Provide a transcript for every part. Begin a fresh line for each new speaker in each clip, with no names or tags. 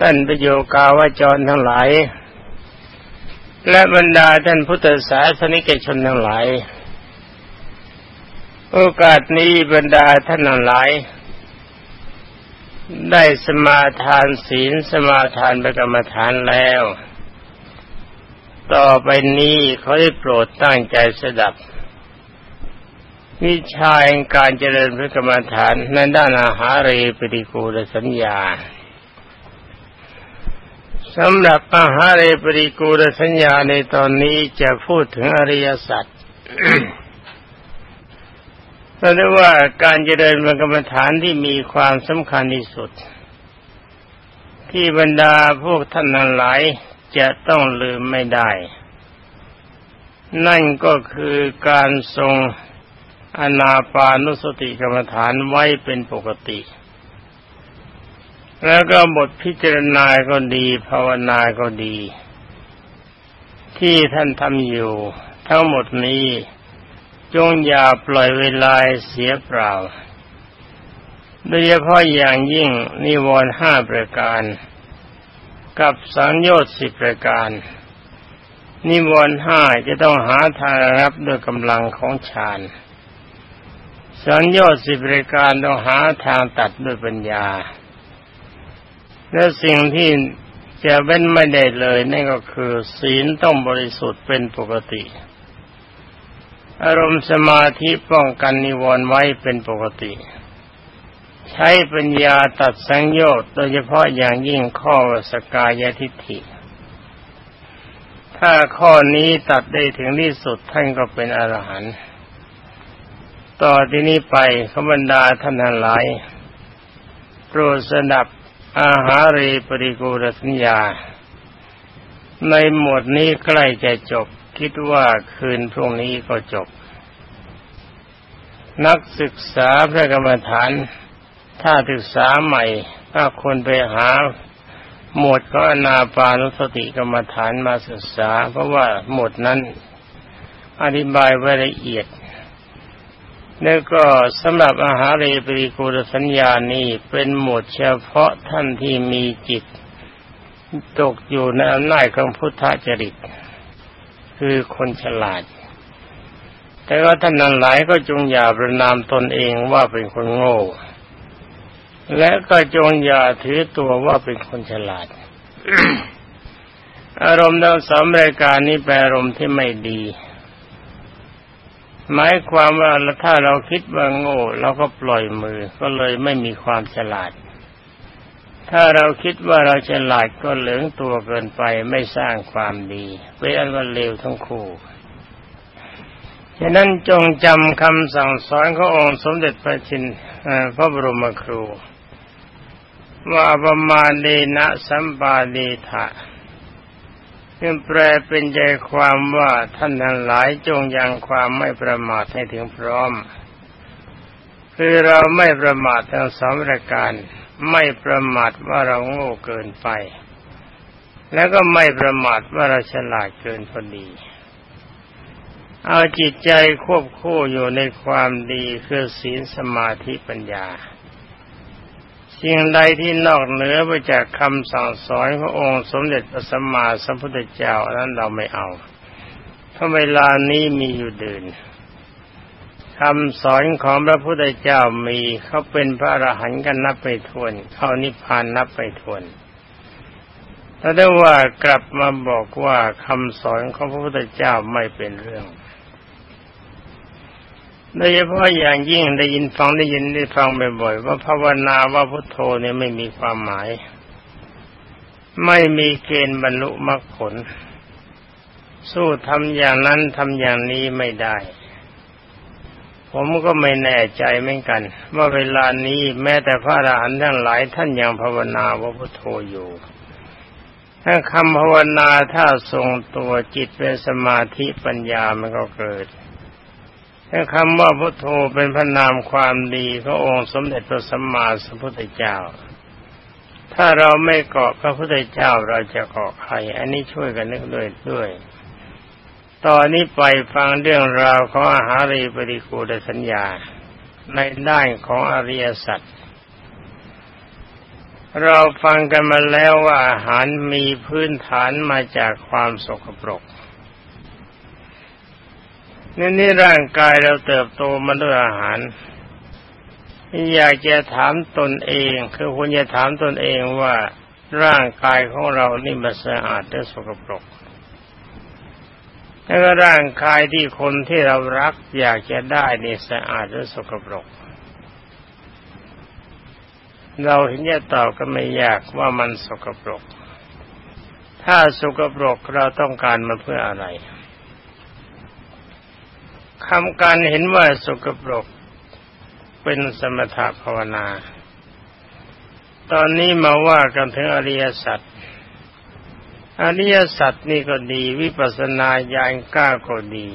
ท่านประโยกาวาจรทั้งหลาย และบรรดาท่านพุทธศาสนิกชนทั้งหลาย โอกาสนี้บรรดาท่านทั้งหลาย ได้สมาทานศีลสมาทานประกรรมฐานแล้ว ต่อไปนี้เขาได้โปรดตั้งใจสดับวิชาการเจริญพระกรรมฐานในด้านอาหารเรปฏิกูลสัญญา สำหรับอาหารเรปริกูลสัญญาในตอนนี้จะพูดถึงอริยสัจเพราะว่าการเจริญกรรมฐานที่มีความสำคัญที่สุด ที่บรรดาพวกท่านนหลายจะต้องลืมไม่ได้ นั่นก็คือการทรงอนาปานุสติกรรมฐานไว้เป็นปกติ แล้วก็บทพิจารณาก็ดี ภาวนาก็ดี ที่ท่านทำอยู่ ทั้งหมดนี้ จงอย่าปล่อยเวลาเสียเปล่า โดยเฉพาะอย่างยิ่งนิวรณ์ห้าประการ กับสังโยชน์สิบประการ นิวรณ์ห้าจะต้องหาทางรับด้วยกำลังของฌานสังโยชน์สิบประการต้องหาทางตัดด้วยปัญญา และสิ่งที่จะเว้นไม่ได้เลยนั่นก็คือ ศีลต้องบริสุทธิ์เป็นปกติ อารมณ์สมาธิป้องกันนิวรณ์ไว้เป็นปกติ ใช้ปัญญาตัดสังโยชน์โดยเฉพาะอย่างยิ่งข้อสกายทิฏฐิ ถ้าข้อนี้ตัดได้ถึงที่สุดท่านก็เป็นอรหันต์ต่อที่นี้ไปขบรรดาท่านทั้งหลายโปรดสดับ อาหารีปริกูรสัญญา ในหมวดนี้ใกล้จะจบ คิดว่าคืนพรุ่งนี้ก็จบ นักศึกษาพระกรรมฐาน ถ้าศึกษาใหม่ก็คนไปหาหมวดก็อนาปานุสติกรรมฐานมาศึกษา เพราะว่าหมวดนั้นอธิบายไว้ละเอียด แล้วก็สำหรับอาหารเรปริกูลสัญญานี้เป็นหมวดเฉพาะท่านที่มีจิต ตกอยู่ในอำนาจของพุทธจริต คือคนฉลาด แต่ว่าท่านนั้นหลายก็จงอย่าประนามตนเองว่าเป็นคนโง่ และก็จงอย่าถือตัวว่าเป็นคนฉลาด อารมณ์ทั้งสองรายการนี้แปลอารมณ์ที่ไม่ดี หมายความว่าถ้าเราคิดว่าโง่ เราก็ปล่อยมือก็เลยไม่มีความฉลาด ถ้าเราคิดว่าเราฉลาดก็เหลืองตัวเกินไปไม่สร้างความดีเป็นอันว่าเลวทั้งคู่ฉะนั้นจงจำคำสั่งสอนขององค์สมเด็จพระชินพระบรมครู ว่าประมาณเดนะสัมปาเดทะ ซึ่งแปลเป็นใจความว่าท่านทั้งหลายจงยังความไม่ประมาทให้ถึงพร้อม คือเราไม่ประมาททั้งสองประการ ไม่ประมาทว่าเราโง่เกินไป แล้วก็ไม่ประมาทว่าเราฉลาดเกินพอดี เอาจิตใจควบคู่อยู่ในความดีคือศีลสมาธิปัญญา สิ่งใดที่นอกเหนือไปจากคำสั่งสอนขององค์สมเด็จพระสัมมาสัมพุทธเจ้านั้นเราไม่เอาเพราะเวลานี้มีอยู่เดินคำสอนของพระพุทธเจ้ามีเขาเป็นพระอรหันต์กันนับไปทวน เข้านิพพานนับไปทวนแต่ได้ว่ากลับมาบอกว่าคำสอนของพระพุทธเจ้าไม่เป็นเรื่อง โดยเฉพาะอย่างยิ่งได้ยินฟังได้ยินได้ฟังบ่อยๆว่าภาวนาว่าพุทโธเนี่ยไม่มีความหมาย ไม่มีเกณฑ์บรรลุมรรคผล สู้ทำอย่างนั้นทำอย่างนี้ไม่ได้ ผมก็ไม่แน่ใจเหมือนกัน ว่าเวลานี้แม้แต่พระอรหันต์ทั้งหลายท่านยังภาวนาว่าพุทโธอยู่ถ้าคำภาวนาถ้าทรงตัวจิตเป็นสมาธิปัญญามันก็เกิด แต่คำว่าพุทโธเป็นพระนามความดีขององค์สมเด็จพระสัมมาสัมพุทธเจ้า ถ้าเราไม่เกาะพระพุทธเจ้าเราจะเกาะใคร อันนี้ช่วยกันนึกด้วยด้วย ตอนนี้ไปฟังเรื่องราวของอาหารีปริกูดสัญญา ในด้านของอริยสัจ เราฟังกันมาแล้วว่าอาหารมีพื้นฐานมาจากความสกปรก นี่นี่ร่างกายเราเติบโตมาด้วยอาหารอยากจะถามตนเอง คือควรจะถามตนเองว่าร่างกายของเรานี่มันสะอาดหรือสกปรกแล้วก็ร่างกายที่คนที่เรารัก อยากจะได้นี่สะอาดหรือสกปรก เราเห็นจะตอบก็ไม่ยากว่ามันสกปรก ถ้าสกปรกเราต้องการมาเพื่ออะไร คำการเห็นว่าสกปรกเป็นสมถภาวนา ตอนนี้มาว่ากันถึงอริยสัจ อริยสัจนี่ก็ดี วิปัสสนาญาณก้าก็ดี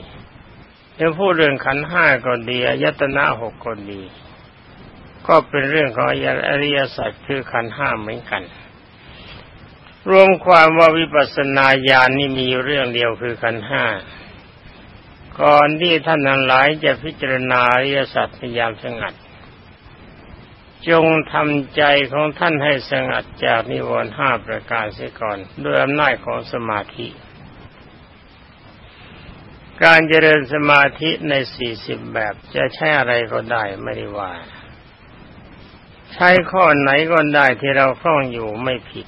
จะพูดเรื่องขันห้าก็ดีอายตนะหกก็ดี ก็เป็นเรื่องของอริยสัจคือขันห้าเหมือนกัน รวมความว่าวิปัสสนาญาณนี่มีเรื่องเดียวคือขันห้า ก่อนที่ท่านทั้งหลายจะพิจารณาอริยสัจพยายามสงัด จงทำใจของท่านให้สงัดจากนิวรณ์ห้าประการเสียก่อนด้วยอำนาจของสมาธิ การเจริญสมาธิในสี่สิบแบบจะใช้อะไรก็ได้ไม่ได้ว่า ใช้ข้อไหนก็ได้ที่เราคล่องอยู่ไม่ผิด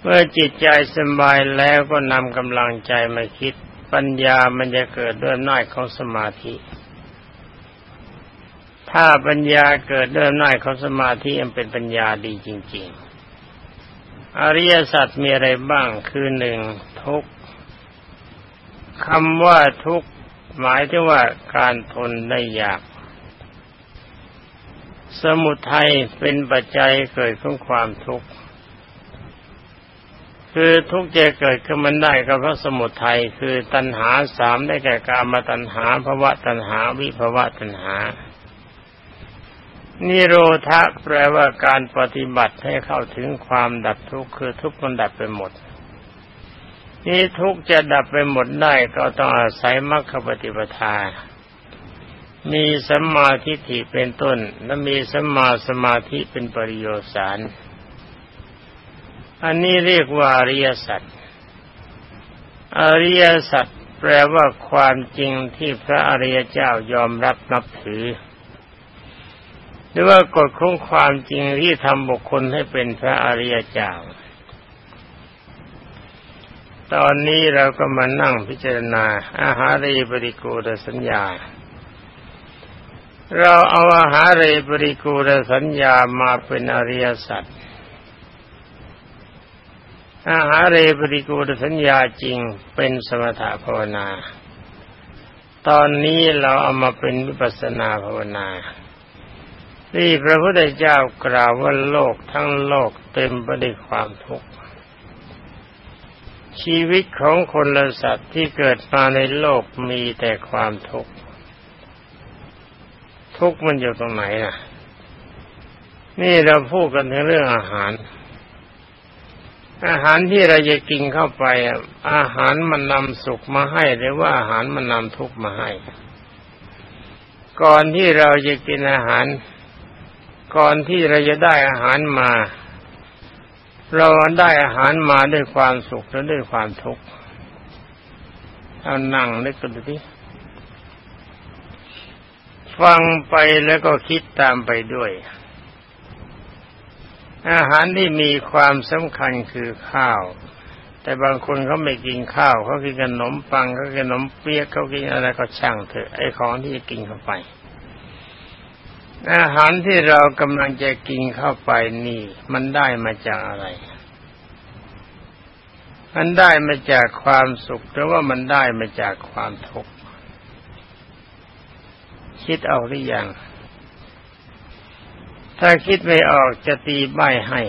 เมื่อจิตใจสบายแล้วก็นำกำลังใจมาคิด ปัญญามันจะเกิดด้วยอำนาจของสมาธิ ถ้าปัญญาเกิดด้วยอำนาจของสมาธิมันเป็นปัญญาดีจริง ๆ อริยสัจมีอะไรบ้างคือหนึ่งทุกคำว่าทุกหมายถึงว่าการทนได้ยาก สมุทัยเป็นปัจจัยเกิดของความทุกข์ คือทุกจะเกิดขึ้นมันได้ก็เพราะสมุทัยคือตัณหาสามได้แก่กามาตัณหาภวะตัณหาวิภวะตัณหา นิโรธะแปลว่าการปฏิบัติให้เข้าถึงความดับทุกข์คือทุกข์มันดับไปหมด นี่ทุกข์จะดับไปหมดได้ก็ต้องอาศัยมรรคปฏิปทา มีสัมมาทิฏฐิเป็นต้น และมีสัมมาสมาธิเป็นปริโยสาร อันนี้เรียกว่าอริยสัจอริยสัจแปลว่าความจริงที่พระอริยเจ้ายอมรับนับถือ หรือว่ากฎของความจริงที่ทำบุคคลให้เป็นพระอริยเจ้า ตอนนี้เราก็มานั่งพิจารณา อาหารีปริกูลสัญญา เราเอาอาหารีปริกูลสัญญามาเป็นอริยสัจ อาหารเรปริกูลสัญญาจริงเป็นสมถภาวนา ตอนนี้เราเอามาเป็นวิปัสนาภาวนา ที่พระพุทธเจ้ากล่าวว่าโลกทั้งโลกเต็มไปด้วยความทุกข์ชีวิตของคนและสัตว์ที่เกิดมาในโลกมีแต่ความทุกข์ ทุกข์มันอยู่ตรงไหนน่ะนี่เราพูดกันถึงเรื่องอาหาร อาหารที่เราจะกินเข้าไป อาหารมันนำสุขมาให้หรือว่าอาหารมันนำทุกข์มาให้ ก่อนที่เราจะกินอาหาร ก่อนที่เราจะได้อาหารมา เราได้อาหารมาด้วยความสุขและด้วยความทุกข์เอานั่งนึกกันดูทีฟังไปแล้วก็คิดตามไปด้วย อาหารที่มีความสำคัญคือข้าว แต่บางคนเขาไม่กินข้าวเขากินขนมปังเขากินขนมเปี๊ยกเขากินอะไรก็ช่างเถอะไอ้ของที่จะกินเข้าไป อาหารที่เรากำลังจะกินเข้าไปนี่ มันได้มาจากอะไรมันได้มาจากความสุขหรือว่ามันได้มาจากความทุกข์คิดเอาหรือยัง ถ้าคิดไม่ออกจะตีใบให้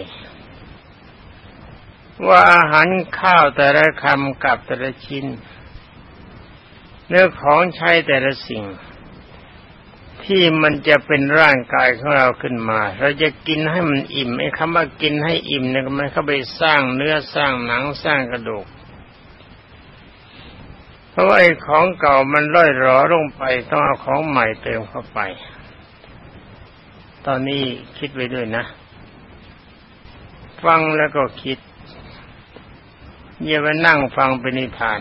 ว่าอาหารข้าวแต่ละคำกับแต่ละชิ้น เนื้อของใช้แต่ละสิ่ง ที่มันจะเป็นร่างกายของเราขึ้นมา เราจะกินให้มันอิ่มไอ้คำว่ากินให้อิ่มเนี่ยมันเข้าไปสร้างเนื้อสร้างหนังสร้างกระดูกเพราะว่าไอ้ของเก่ามันร่อยหรอลงไปต้องเอาของใหม่เติมเข้าไป ตอนนี้คิดไว้ด้วยนะ ฟังแล้วก็คิดอย่าไปนั่งฟังเป็นนิทาน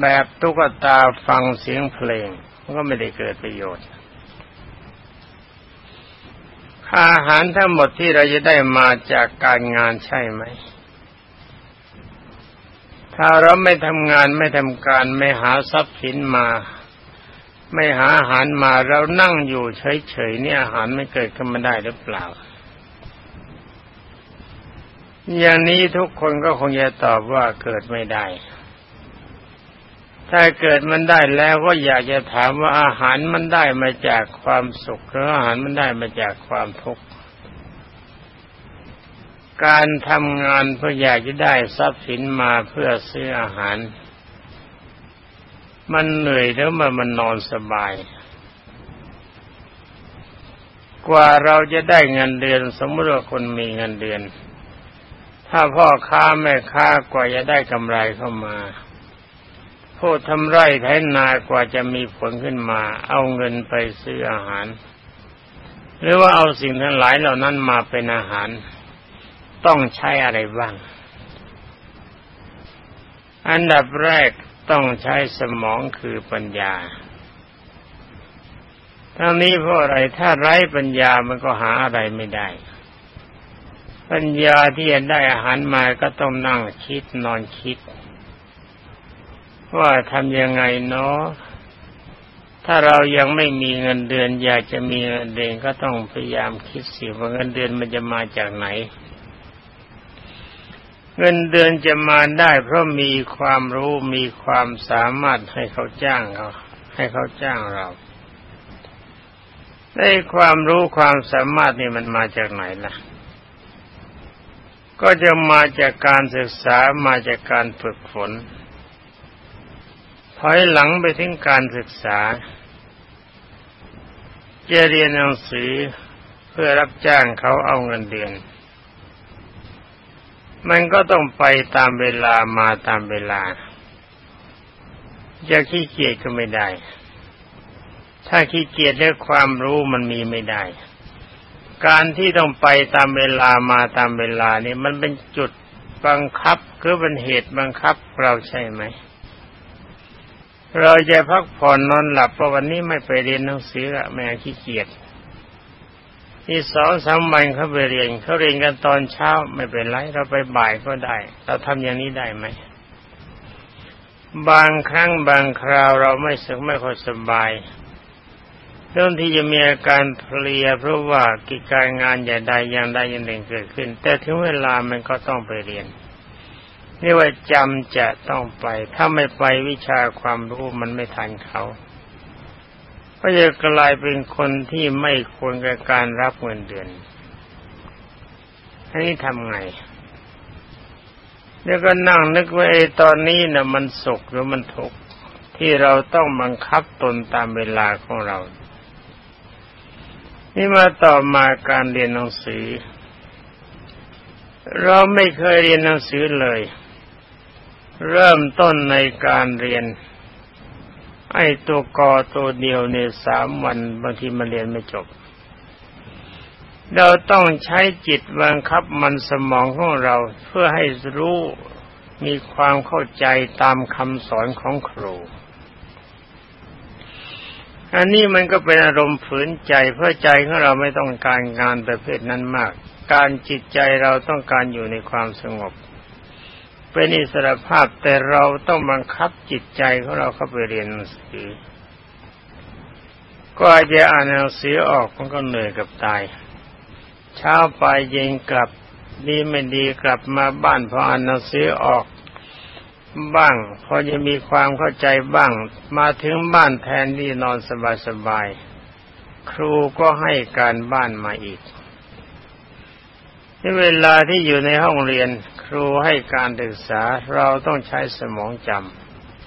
แบบตุ๊กตาฟังเสียงเพลงมันก็ไม่ได้เกิดประโยชน์อาหารทั้งหมดที่เราจะได้มาจากการงานใช่ไหม ถ้าเราไม่ทำงานไม่ทำการไม่หาทรัพย์สินมา ไม่หาอาหารมาเรานั่งอยู่เฉยๆนี่อาหารไม่เกิดขึ้นมาได้หรือเปล่า อย่างนี้ทุกคนก็คงจะตอบว่าเกิดไม่ได้ ถ้าเกิดมันได้แล้วก็อยากจะถามว่าอาหารมันได้มาจากความสุขหรืออาหารมันได้มาจากความทุกข์การทำงานเพื่ออยากจะได้ทรัพย์สินมาเพื่อซื้ออาหาร มันเหนื่อยแล้วมันมันนอนสบาย กว่าเราจะได้เงินเดือน สมมติว่าคนมีเงินเดือน ถ้าพ่อค้าแม่ค้ากว่าจะได้กำไรเข้ามาผู้ทำไร่ไถนากว่าจะมีผลขึ้นมา เอาเงินไปซื้ออาหาร หรือว่าเอาสิ่งทั้งหลายเหล่านั้นมาเป็นอาหาร ต้องใช้อะไรบ้าง อันดับแรก ต้องใช้สมองคือปัญญา ทั้งนี้เพราะอะไรถ้าไร้ปัญญามันก็หาอะไรไม่ได้ ปัญญาที่จะได้อาหารมาก็ต้องนั่งคิดนอนคิด ว่าทำยังไงเนาะถ้าเรายังไม่มีเงินเดือนอยากจะมีเงินเดือนก็ต้องพยายามคิดสิว่าเงินเดือนมันจะมาจากไหน เงินเดือนจะมาได้เพราะมีความรู้มีความสามารถให้เขาจ้างเขาให้เขาจ้างเราได้ความรู้ความสามารถนี่มันมาจากไหนล่ะ ก็จะมาจากการศึกษามาจากการฝึกฝนถอยหลังไปถึงการศึกษา จะเรียนหนังสือเพื่อรับจ้างเขาเอาเงินเดือน มันก็ต้องไปตามเวลามาตามเวลา จะขี้เกียจก็ไม่ได้ ถ้าขี้เกียจแล้วความรู้มันมีไม่ได้ การที่ต้องไปตามเวลามาตามเวลานี่มันเป็นจุดบังคับคือเป็นเหตุบังคับเราใช่ไหม เราจะพักผ่อนนอนหลับเพราะวันนี้ไม่ไปเรียนหนังสือแม่ขี้เกียจ ที่สองสามวันเขาไปเรียนเขาเรียนกันตอนเช้าไม่เป็นไรเราไปบ่ายก็ได้ เราทำอย่างนี้ได้ไหมบางครั้งบางคราวเราไม่สึกไม่ค่อยสบายเริ่มที่จะมีอาการเพลียเพราะว่ากิจการงานใหญ่ใดอย่างใดอย่างหนึ่งเกิดขึ้น แต่ถึงเวลามันก็ต้องไปเรียนนี่ว่าจำจะต้องไป ถ้าไม่ไปวิชาความรู้มันไม่ทันเขา ก็จะกลายเป็นคนที่ไม่ควรกับการรับเงินเดือน อันนี้ทำไง แล้วก็นั่งนึกว่าไอ้ตอนนี้นะ่ะมันสุขหรือมันทุกข์ที่เราต้องบังคับตนตามเวลาของเรา นี่มาต่อมาการเรียนหนังสือ เราไม่เคยเรียนหนังสือเลย เริ่มต้นในการเรียน ไอ้ตัวกอตัวเดียวในสามวันบางทีมันเรียนไม่จบ เราต้องใช้จิตบังคับมันสมองของเราเพื่อให้รู้มีความเข้าใจตามคำสอนของครู อันนี้มันก็เป็นอารมณ์ฝืนใจเพื่อใจของเราไม่ต้องการงานประเภทนั้นมาก การจิตใจเราต้องการอยู่ในความสงบ เป็นอิสระภาพแต่เราต้องบังคับจิตใจของเราเข้าไปเรียนหนังสือ ก็อาจจะอ่านหนังสือออกมันก็เหนื่อยกับตาย เช้าไปเย็นกลับดีไม่ดีกลับมาบ้านพออ่านหนังสือออกบ้าง พอจะมีความเข้าใจบ้าง มาถึงบ้านแทนที่นอนสบายๆครูก็ให้การบ้านมาอีก ในเวลาที่อยู่ในห้องเรียนครูให้การศึกษาเราต้องใช้สมองจ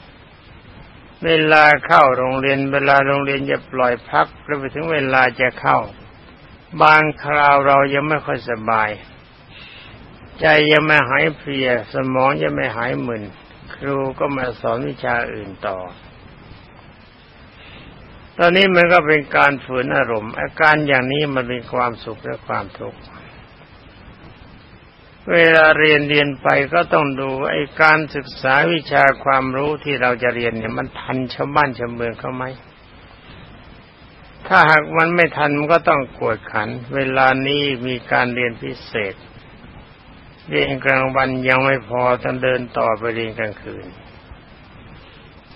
ำเวลาเข้าโรงเรียน เวลาโรงเรียนจะปล่อยพักแล้วไปถึงเวลาจะเข้า บางคราวเรายังไม่ค่อยสบาย ใจยังไม่หายเพลีย สมองยังไม่หายมึนครูก็มาสอนวิชาอื่นต่อ ตอนนี้มันก็เป็นการฝืนอารมณ์ อาการอย่างนี้มันเป็นความสุขและความทุกข์ เวลาเรียนเรียนไปก็ต้องดูไอ้การศึกษาวิชาความรู้ที่เราจะเรียนเนี่ยมันทันชาวบ้านชาวเมืองเขาไหม ถ้าหากมันไม่ทันมันก็ต้องกวดขัน เวลานี้มีการเรียนพิเศษ เรียนกลางวันยังไม่พอต้องเดินต่อไปเรียนกลางคืน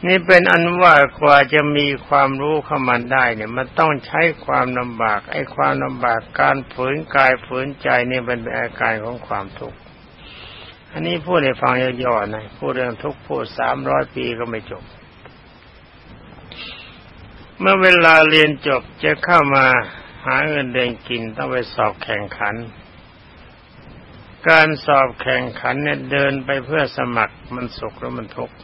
นี่เป็นอันว่ากว่าจะมีความรู้เข้ามาได้เนี่ย มันต้องใช้ความลำบาก ไอ้ความลำบากการฝืนกายฝืนใจนี่เป็นอาการของความทุกข์อันนี้พูดให้ฟังย่อๆนะพูดเรื่องทุกข์พูดสามร้อยปีก็ไม่จบ เมื่อเวลาเรียนจบจะเข้ามาหาเงินเดือนกินต้องไปสอบแข่งขัน การสอบแข่งขันเนี่ยเดินไปเพื่อสมัครมันสุขหรือมันทุกข์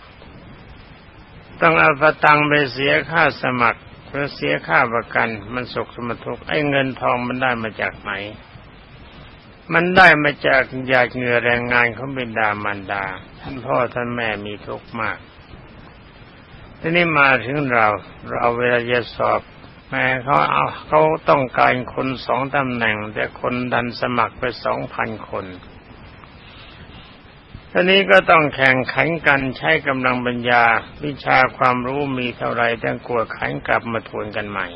ต้องเอาประตังไปเสียค่าสมัครหรือเสียค่าประกัน มันสุขสมทุกไอ้เงินทองมันได้มาจากไหน มันได้มาจากหยาดเหงื่อแรงงานของบิดามารดา ท่านพ่อท่านแม่มีทุกข์มากทีนี้มาถึงเราเราเวลาจะสอบแม่เขาเอาเขาต้องการคนสองตำแหน่ง แต่คนดันสมัครไปสองพันคน ทีนี้ก็ต้องแข่งขันกันใช้กำลังปัญญา วิชาความรู้มีเท่าไรต้องกลัวขันกลับมาทวนกันใหม่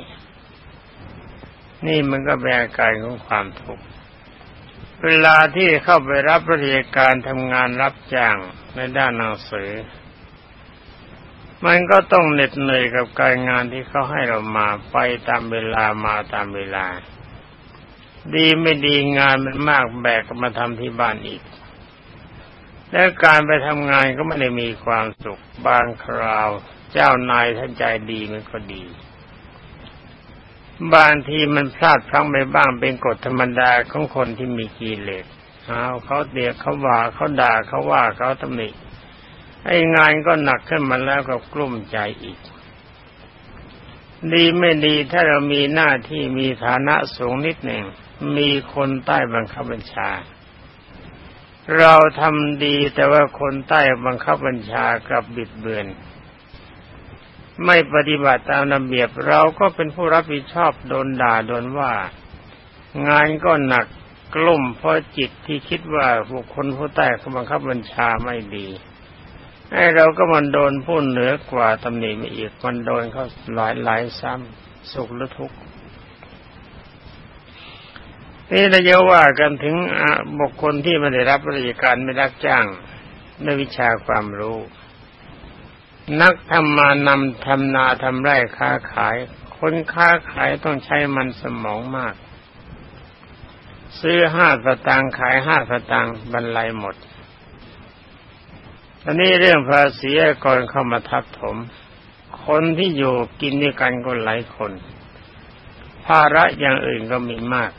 นี่มันก็เป็นอาการของความทุกข์เวลาที่เข้าไปรับราชการทำงานรับจ้างในด้านหนังสือ มันก็ต้องเหน็ดเหนื่อยกับการงานที่เขาให้เรามาไปตามเวลามาตามเวลา ดีไม่ดีงานมันมากแบกมาทำที่บ้านอีก และการไปทำงานก็ไม่ได้มีความสุขบางคราว เจ้านายท่านใจดีมันก็ดี บางทีมันพลาดพลั้งไปบ้างเป็นกฎธรรมดาของคนที่มีกิเลสเอาเขาเดียกเขาว่าเขาด่าเขาว่าเขาตำหนิไอ้งานก็หนักขึ้นมาแล้วก็กลุ้มใจอีก ดีไม่ดีถ้าเรามีหน้าที่มีฐานะสูงนิดหนึ่งมีคนใต้บังคับบัญชา เราทำดีแต่ว่าคนใต้บังคับบัญชากับบิดเบือน ไม่ปฏิบัติตามระเบียบเราก็เป็นผู้รับผิดชอบโดนด่าโดนว่า งานก็หนักกลุ่มเพราะจิตที่คิดว่าบุคคลผู้ใต้เขาบังคับบัญชาไม่ดีไอ้เราก็มันโดนผู้เหนือกว่าตำหนิมาอีกมันโดนเขาหลายหลายซ้ำสุขหรือทุกข์ นี่เราจะว่ากันถึงบุคคลที่ไม่ได้รับราชการไม่รับจ้างในวิชาความรู้ นักทำมานำทำนาทำไร่ค้าขาย คนค้าขายต้องใช้มันสมองมาก ซื้อห้าสตางค์ขายห้าสตางค์บรรลัยหมดอันนี้เรื่องภาษีก่อนเข้ามาทับถม คนที่อยู่กินด้วยกันก็หลายคน ภาระอย่างอื่นก็มีมาก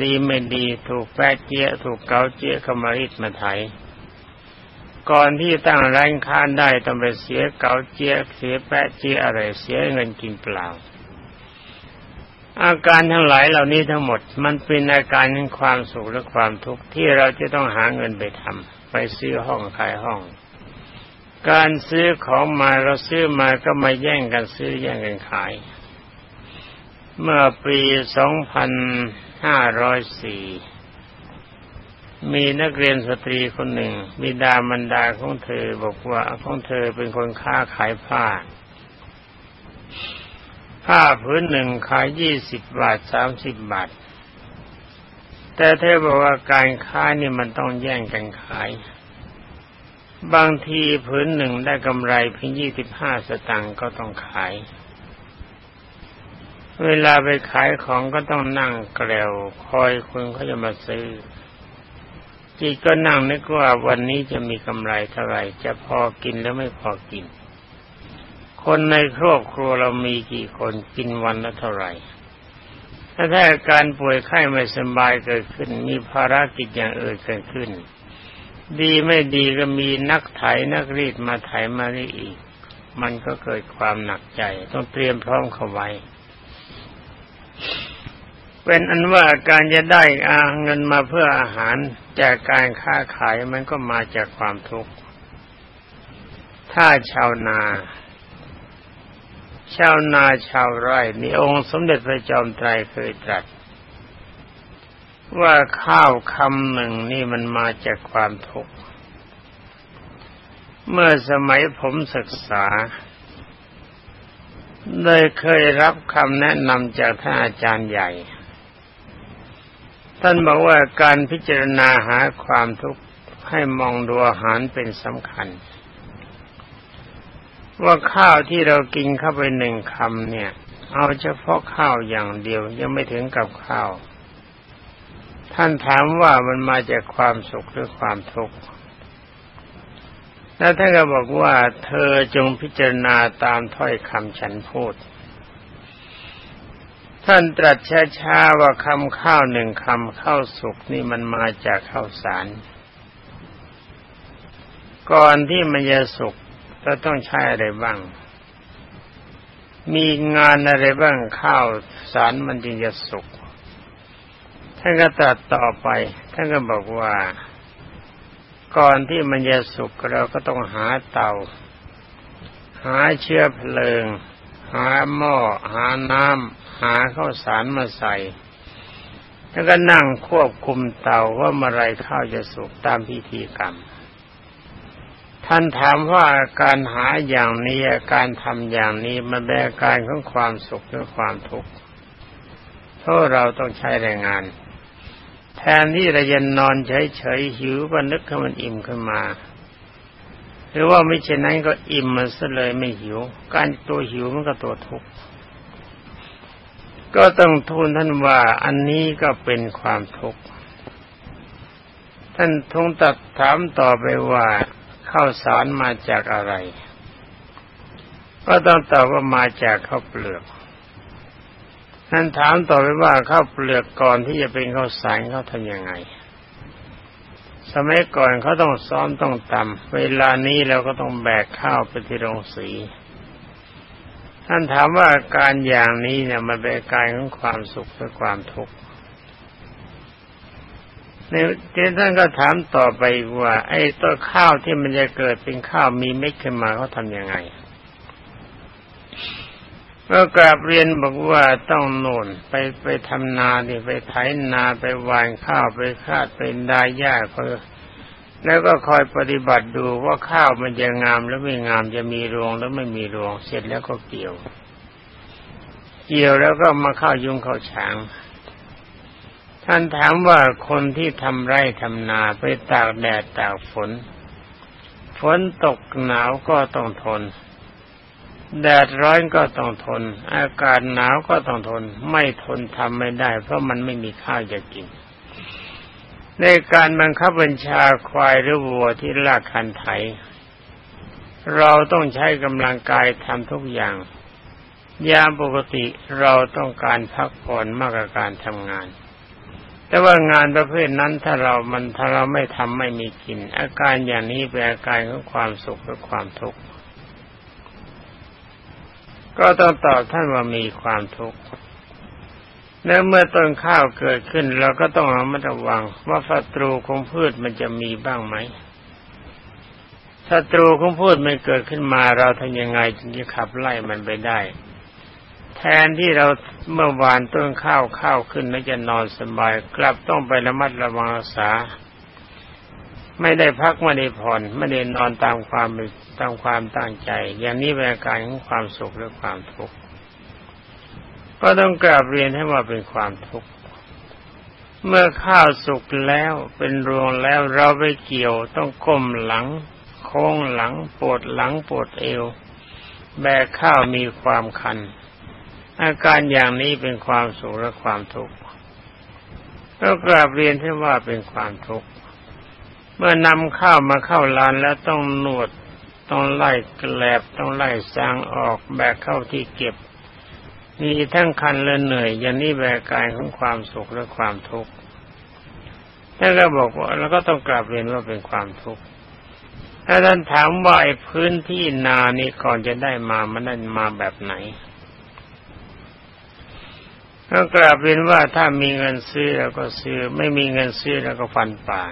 ดีไม่ดีถูกแปะเจี๊ยถูกเกาเจี๊ยขมาริดมาไถก่อนที่ตั้งร้านค้าได้ต้องไปเสียเกาเจี๊ยเสียแปะเจี๊ยอะไรเสียเงินกินเปล่า อาการทั้งหลายเหล่านี้ทั้งหมด มันเป็นอาการของความสุขและความทุกข์ที่เราจะต้องหาเงินไปทำไปซื้อห้องขายห้อง การซื้อของมาเราซื้อมาก็มาแย่งกันซื้อแย่งกันขาย เมื่อปีสองพัน ห้าร้อยสี่มีนักเรียนสตรีคนหนึ่งมีดามันดาของเธอบอกว่าของเธอเป็นคนค้าขายผ้า ผ้าพื้นหนึ่งขายยี่สิบบาทสามสิบบาท แต่เธอบอกว่าการค้านี่มันต้องแย่งกันขาย บางทีพื้นหนึ่งได้กำไรเพียงยี่สิบห้าสตางค์ก็ต้องขาย เวลาไปขายของก็ต้องนั่งแกลวคอยคนเขาจะมาซื้อ จิตก็นั่งนึกว่าวันนี้จะมีกำไรเท่าไหร่ จะพอกินแล้วไม่พอกิน คนในครอบครัวเรามีกี่คนกินวันละเท่าไหร่ถ้าถ้าการป่วยไข้ไม่สบายเกิดขึ้น มีภารกิจอย่างอื่นเกิดขึ้น ดีไม่ดีก็มีนักไถนักรีดมาไถมารีอีก มันก็เกิดความหนักใจ ต้องเตรียมพร้อมเข้าไว้ เป็นอันว่าการจะได้อาเงินมาเพื่ออาหารจากการค้าขายมันก็มาจากความทุกข์ถ้าชาวนา ชาวนาชาวไร่มีองค์สมเด็จพระจอมไตรเคยตรัส ว่าข้าวคำหนึ่งนี่มันมาจากความทุกข์เมื่อสมัยผมศึกษาเลยเคยรับคำแนะนำจากท่านอาจารย์ใหญ่ ท่านบอกว่าการพิจารณาหาความทุกข์ให้มองดูอาหารเป็นสำคัญ ว่าข้าวที่เรากินเข้าไปหนึ่งคำเนี่ย เอาเฉพาะข้าวอย่างเดียวยังไม่ถึงกับข้าว ท่านถามว่ามันมาจากความสุขหรือความทุกข์แล้วท่านก็บอกว่าเธอจงพิจารณาตามถ้อยคำฉันพูด ท่านตรัสช้าๆว่าคำข้าวหนึ่งคำข้าวสุกนี่มันมาจากข้าวสาร ก่อนที่มันจะสุกเราต้องใช้อะไรบ้าง มีงานอะไรบ้างข้าวสารมันจึงจะสุกท่านก็ตรัสต่อไปท่านก็บอกว่าก่อนที่มันจะสุกเราก็ต้องหาเตา หาเชื้อเพลิง หาหม้อหาน้ำ หาข้าวสารมาใส่ แล้วก็นั่งควบคุมเตาว่าเมื่อไรข้าวจะสุกตามพิธีกรรม ท่านถามว่าการหาอย่างนี้การทำอย่างนี้มันเป็นการของความสุขหรือความทุกข์เพราะเราต้องใช้แรงงานแทนที่เราจะนอนเฉยๆหิวก็นึกให้มันอิ่มขึ้นมา หรือว่าไม่เช่นนั้นก็อิ่มมันซะเลยไม่หิว การตัวหิวมันก็ตัวทุกข์ ก็ต้องทูลท่านว่าอันนี้ก็เป็นความทุกข์ท่านทงตัดถามต่อไปว่าข้าวสารมาจากอะไร ก็ต้องตอบว่ามาจากข้าวเปลือกท่านถามต่อไปว่าข้าวเปลือกก่อนที่จะเป็นข้าวสารเขาทำยังไง สมัยก่อนเขาต้องซ้อมต้องตำเวลานี้เราก็ต้องแบกข้าวไปที่โรงสี ท่านถามว่าการอย่างนี้เนี่ยมันเป็นการของความสุขหรือความทุกข์ในเจ้ท่านก็ถามต่อไปว่า ไอ้ต้นข้าวที่มันจะเกิดเป็นข้าวมีเม็ดขึ้นมาเขาทำยังไงก็กราบเรียนบอกว่าต้องโน่นไปไปทำนาดิไปไถนาไปหว่านข้าวไปคาดไปดายหญ้าเพื่อ แล้วก็คอยปฏิบัติดูว่าข้าวมันจะงามแล้วไม่งามจะมีรวงแล้วไม่มีรวงเสร็จแล้วก็เกี่ยว เกี่ยวแล้วก็มาเข้ายุงเข้าฉาง ท่านถามว่าคนที่ทำไร่ทำนาไปตากแดดตากฝน ฝนตกหนาวก็ต้องทน แดดร้อนก็ต้องทน อากาศหนาวก็ต้องทน ไม่ทนทำไม่ได้ เพราะมันไม่มีข้าวจะกิน ในการบังคับบัญชาควายหรือวัวที่ลากคันไถ เราต้องใช้กำลังกายทำทุกอย่าง ยามปกติเราต้องการพักผ่อนมากกว่าการทำงาน แต่ว่างานประเภทนั้นถ้าเรามันถ้าเราไม่ทำไม่มีกิน อาการอย่างนี้เป็นอาการของความสุขหรือความทุกข์ ก็ต้องตอบท่านว่ามีความทุกข์ และเมื่อต้นข้าวเกิดขึ้นเราก็ต้องระมัดระวัง ว่าศัตรูของพืชมันจะมีบ้างไหมศัตรูของพืชไม่เกิดขึ้นมาเราทำยังไงจึงจะขับไล่มันไปได้ แทนที่เราเมื่อวานต้นข้าวข้าวขึ้นแล้วจะนอนสบาย กลับต้องไประมัดระวังรักษา ไม่ได้พักไม่ได้ผ่อนไม่ได้นอนตามความตามความตั้งใจ อย่างนี้เป็นอาการของความสุขหรือความทุกข์ ก็ต้องกราบเรียนให้ว่าเป็นความทุกข์ เมื่อข้าวสุกแล้วเป็นรวงแล้วเราไปเกี่ยวต้องก้มหลัง โค้งหลังปวดหลังปวดเอว แบกข้าวมีความคัน อาการอย่างนี้เป็นความสุขและความทุกข์ก็กราบเรียนให้ว่าเป็นความทุกข์ เมื่อนำข้าวมาเข้าลานแล้วต้องนวด ต้องไล่แกลบต้องไล่สางออกแบกเข้าที่เก็บ มีทั้งคันและเหนื่อยอย่างนี้แบกกายของความสุขและความทุกข์ท่านก็บอกว่าแล้วก็ต้องกลับเรียนว่าเป็นความทุกข์ถ้าท่านถามว่าไอ้พื้นที่นานี้ก่อนจะได้มามันได้มาแบบไหนก็กราบเรียนว่าถ้ามีเงินซื้อเราก็ซื้อ ไม่มีเงินซื้อเราก็ฟันป่า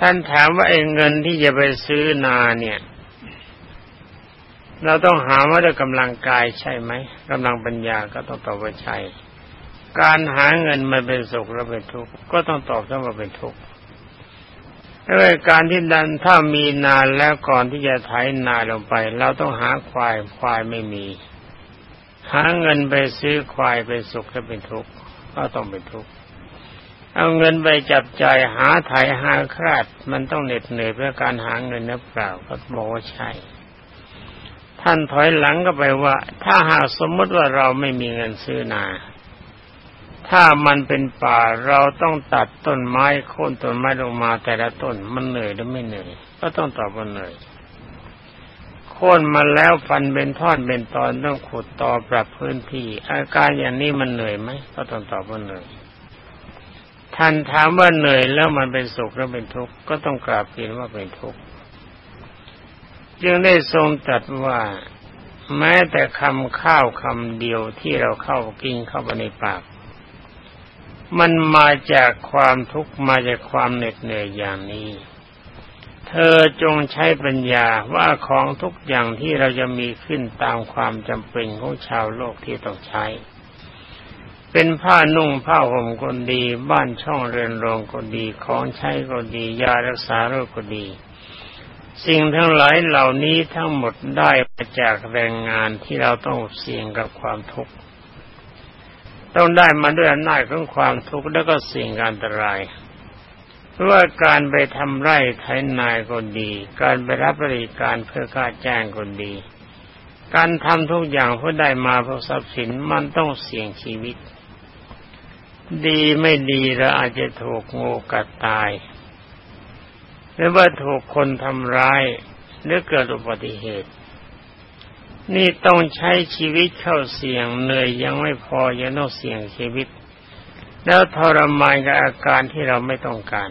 ท่านถามว่าไอ้เงินที่จะไปซื้อนาเนี่ย เราต้องหาว่าด้วยกำลังกายใช่ไหมกำลังปัญญาก็ต้องตอบว่าใช่ การหาเงินมาเป็นสุขแล้วเป็นทุกข์ก็ต้องตอบว่าเป็นทุกข์ด้วยการที่ดันถ้ามีนานแล้วก่อนที่จะไถนาลงไป เราต้องหาควายควายไม่มี หาเงินไปซื้อควายเป็นสุขแล้วเป็นทุกข์ก็ต้องเป็นทุกข์เอาเงินไปจับใจหาไถหาคราดมันต้องเหน็ดเหนื่อยเพื่อการหาเงินนับเปล่าก็บอกว่าใช่ ท่านถอยหลังก็ไปว่า ถ้าหากสมมติว่าเราไม่มีเงินซื้อนา ถ้ามันเป็นป่าเราต้องตัดต้นไม้โค่นต้นไม้ลงมาแต่ละต้นมันเหนื่อยหรือไม่เหนื่อยก็ต้องตอบว่าเหนื่อยโค่นมาแล้วฟันเป็นท่อนเป็นตอนต้องขุดต่อปรับพื้นที่ อาการอย่างนี้มันเหนื่อยไหมก็ต้องตอบว่าเหนื่อยท่านถามว่าเหนื่อยแล้วมันเป็นสุขหรือเป็นทุกข์ก็ต้องกราบเรียนว่าเป็นทุกข์ จึงได้ทรงตรัสว่า แม้แต่คำข้าวคำเดียวที่เราเข้ากินเข้าไปในปาก มันมาจากความทุกข์มาจากความเหน็ดเหนื่อยอย่างนี้ เธอจงใช้ปัญญาว่าของทุกอย่างที่เราจะมีขึ้นตามความจำเป็นของชาวโลกที่ต้องใช้ เป็นผ้านุ่งผ้าห่มก็ดี บ้านช่องเรือนรองก็ดี ของใช้ก็ดี ยารักษาโรคก็ดี สิ่งทั้งหลายเหล่านี้ทั้งหมดได้มาจากแรงงานที่เราต้องเสี่ยงกับความทุกข์ต้องได้มาด้วยอำนาจของความทุกข์แล้วก็สิ่งอันตราย เพราะว่าการไปทำไร่ไถนายก็ดี การไปรับบริการเพื่อการแจ้งก็ดี การทำทุกอย่างเพื่อได้มาเพื่อทรัพย์สินมันต้องเสี่ยงชีวิต ดีไม่ดีเราอาจจะถูกงูกัดตาย หรือว่าถูกคนทำร้ายหรือเกิดอุบัติเหตุ นี่ต้องใช้ชีวิตเข้าเสี่ยงเหนื่อยยังไม่พอยังต้องเสี่ยงชีวิต แล้วทรมานกับอาการที่เราไม่ต้องการ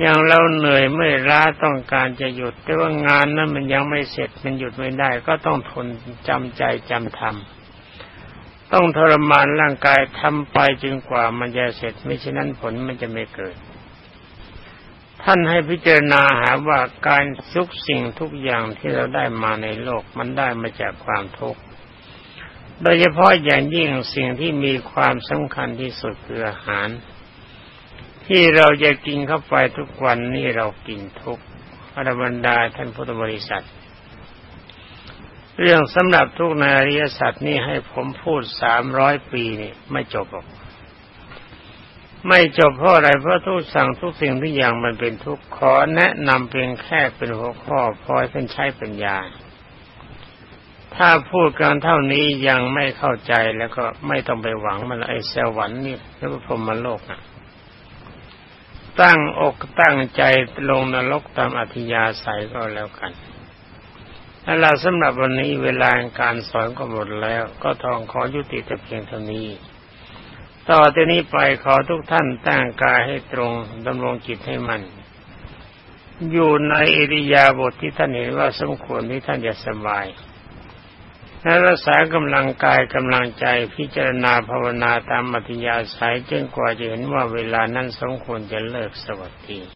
อย่างเราเหนื่อยไม่ล้าต้องการจะหยุด แต่ว่างานนั้นมันยังไม่เสร็จมันหยุดไม่ได้ ก็ต้องทนจำใจจำทำต้องทรมานร่างกายทำไปจนกว่ามันจะเสร็จ ไม่เช่นนั้นผลมันจะไม่เกิด ท่านให้พิจารณาหาว่าการทุกสิ่งทุกอย่างที่เราได้มาในโลกมันได้มาจากความทุกข์โดยเฉพาะอย่างยิ่งสิ่งที่มีความสำคัญที่สุดคืออาหาร ที่เราจะกินเข้าไปทุกวันนี่เรากินทุกอรบรรดาท่านพุทธบริษัท เรื่องสำหรับทุกนาริยสัตว์นี่ให้ผมพูดสามร้อยปีนี่ไม่จบหรอก ไม่จบเพราะอะไรเพราะทุกสั่งทุกสิ่งทุกอย่างมันเป็นทุกขอแนะนำเพียงแค่เป็นหัวข้อพอให้ท่านใช้ปัญญา ถ้าพูดกันเท่านี้ยังไม่เข้าใจแล้วก็ไม่ต้องไปหวังมันไอ้สวรรค์นี่แล้วพรมโลกนะตั้งอกตั้งใจลงนรกตามอธิยาศัยก็แล้วกันนั่นแหละสำหรับวันนี้เวลาการสอนก็หมดแล้ว ก็ทองขอยุติแต่เพียงเท่านี้ ต่อจากนี้ไปขอทุกท่านตั้งกายให้ตรงดำรงจิตให้มัน อยู่ในอริยาบทที่ท่านเห็นว่าสมควรที่ท่านจะสบายและรักษากำลังกายกำลังใจพิจารณาภาวนาตามมัธยาสายจนกว่าจะเห็นว่าเวลานั้นสมควรจะเลิกสวัสดี